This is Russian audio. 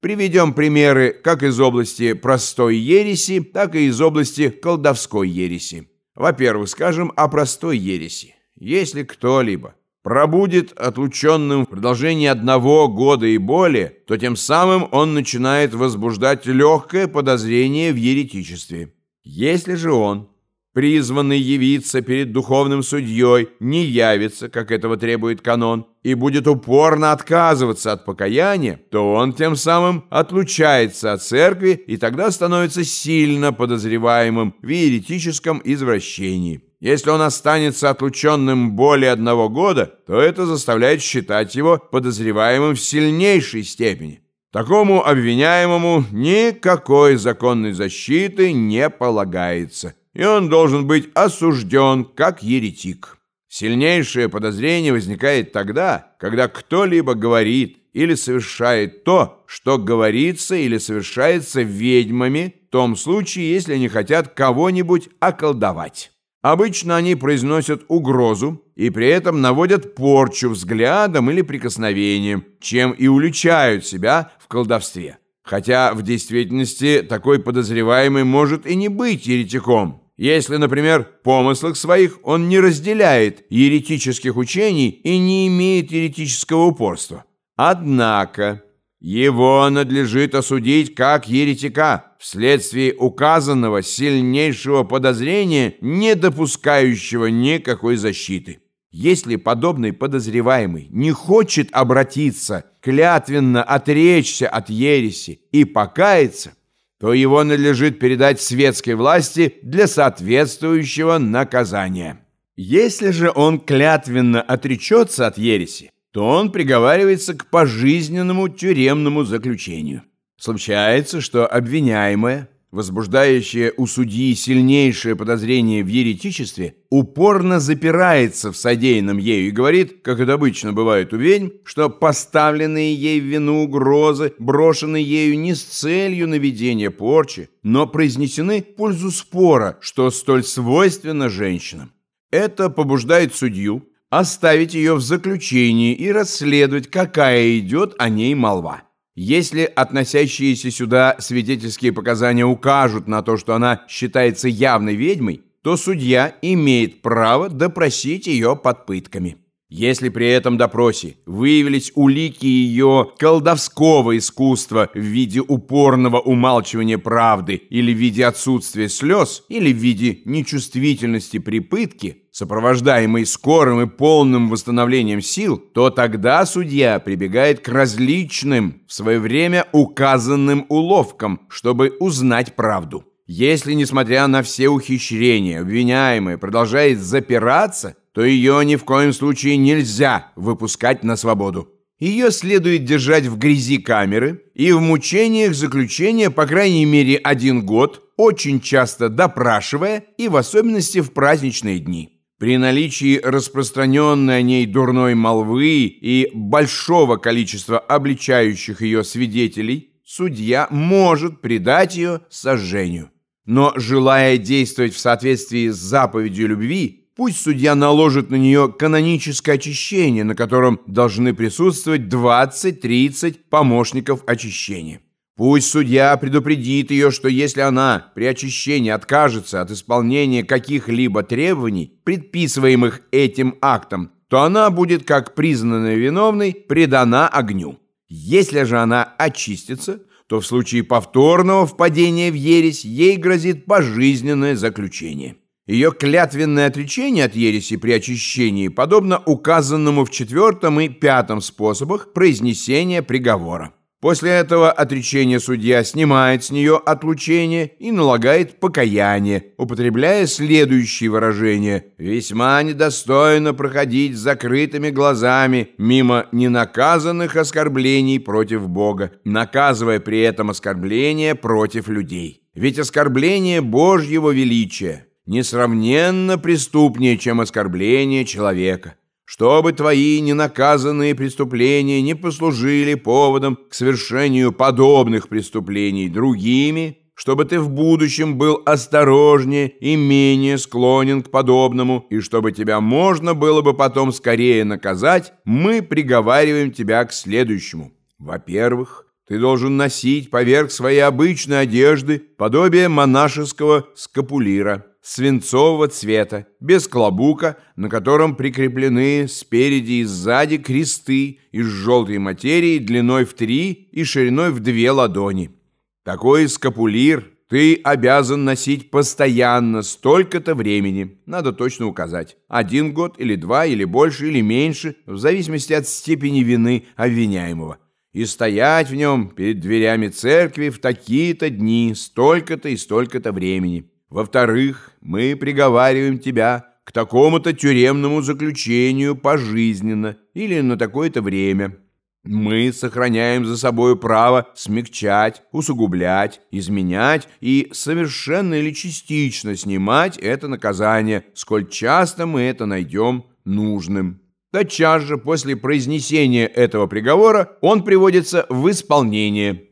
Приведем примеры как из области простой ереси, так и из области колдовской ереси. Во-первых, скажем о простой ереси. Если кто-либо пробудет отлученным в продолжении одного года и более, то тем самым он начинает возбуждать легкое подозрение в еретичестве. Если же он призванный явиться перед духовным судьей, не явится, как этого требует канон, и будет упорно отказываться от покаяния, то он тем самым отлучается от церкви и тогда становится сильно подозреваемым в еретическом извращении. Если он останется отлученным более одного года, то это заставляет считать его подозреваемым в сильнейшей степени. Такому обвиняемому никакой законной защиты не полагается и он должен быть осужден как еретик. Сильнейшее подозрение возникает тогда, когда кто-либо говорит или совершает то, что говорится или совершается ведьмами, в том случае, если они хотят кого-нибудь околдовать. Обычно они произносят угрозу и при этом наводят порчу взглядом или прикосновением, чем и уличают себя в колдовстве. Хотя в действительности такой подозреваемый может и не быть еретиком, если, например, в помыслах своих он не разделяет еретических учений и не имеет еретического упорства. Однако его надлежит осудить как еретика вследствие указанного сильнейшего подозрения, не допускающего никакой защиты. Если подобный подозреваемый не хочет обратиться, клятвенно отречься от ереси и покаяться, то его надлежит передать светской власти для соответствующего наказания. Если же он клятвенно отречется от ереси, то он приговаривается к пожизненному тюремному заключению. Случается, что обвиняемое – возбуждающее у судьи сильнейшее подозрение в еретичестве, упорно запирается в содеянном ею и говорит, как это обычно бывает у ведьм, что поставленные ей в вину угрозы брошены ею не с целью наведения порчи, но произнесены в пользу спора, что столь свойственно женщинам. Это побуждает судью оставить ее в заключении и расследовать, какая идет о ней молва. Если относящиеся сюда свидетельские показания укажут на то, что она считается явной ведьмой, то судья имеет право допросить ее под пытками. Если при этом допросе выявились улики ее колдовского искусства в виде упорного умалчивания правды или в виде отсутствия слез, или в виде нечувствительности при пытке, сопровождаемой скорым и полным восстановлением сил, то тогда судья прибегает к различным, в свое время указанным уловкам, чтобы узнать правду. Если, несмотря на все ухищрения, обвиняемый продолжает запираться, то ее ни в коем случае нельзя выпускать на свободу. Ее следует держать в грязи камеры и в мучениях заключения по крайней мере один год, очень часто допрашивая и в особенности в праздничные дни. При наличии распространенной о ней дурной молвы и большого количества обличающих ее свидетелей, судья может предать ее сожжению. Но, желая действовать в соответствии с заповедью любви, Пусть судья наложит на нее каноническое очищение, на котором должны присутствовать 20-30 помощников очищения. Пусть судья предупредит ее, что если она при очищении откажется от исполнения каких-либо требований, предписываемых этим актом, то она будет, как признанная виновной, предана огню. Если же она очистится, то в случае повторного впадения в ересь ей грозит пожизненное заключение. Ее клятвенное отречение от ереси при очищении подобно указанному в четвертом и пятом способах произнесения приговора. После этого отречения судья снимает с нее отлучение и налагает покаяние, употребляя следующие выражения «весьма недостойно проходить с закрытыми глазами мимо ненаказанных оскорблений против Бога, наказывая при этом оскорбления против людей. Ведь оскорбление Божьего величия – несравненно преступнее, чем оскорбление человека. Чтобы твои ненаказанные преступления не послужили поводом к совершению подобных преступлений другими, чтобы ты в будущем был осторожнее и менее склонен к подобному, и чтобы тебя можно было бы потом скорее наказать, мы приговариваем тебя к следующему. Во-первых, ты должен носить поверх своей обычной одежды подобие монашеского скапулира свинцового цвета, без клобука, на котором прикреплены спереди и сзади кресты из желтой материи длиной в три и шириной в две ладони. Такой скапулир ты обязан носить постоянно столько-то времени. Надо точно указать. Один год или два, или больше, или меньше, в зависимости от степени вины обвиняемого. И стоять в нем перед дверями церкви в такие-то дни, столько-то и столько-то времени. Во-вторых, мы приговариваем тебя к такому-то тюремному заключению пожизненно или на такое-то время. Мы сохраняем за собой право смягчать, усугублять, изменять и совершенно или частично снимать это наказание, сколь часто мы это найдем нужным. Тотчас же после произнесения этого приговора он приводится в исполнение –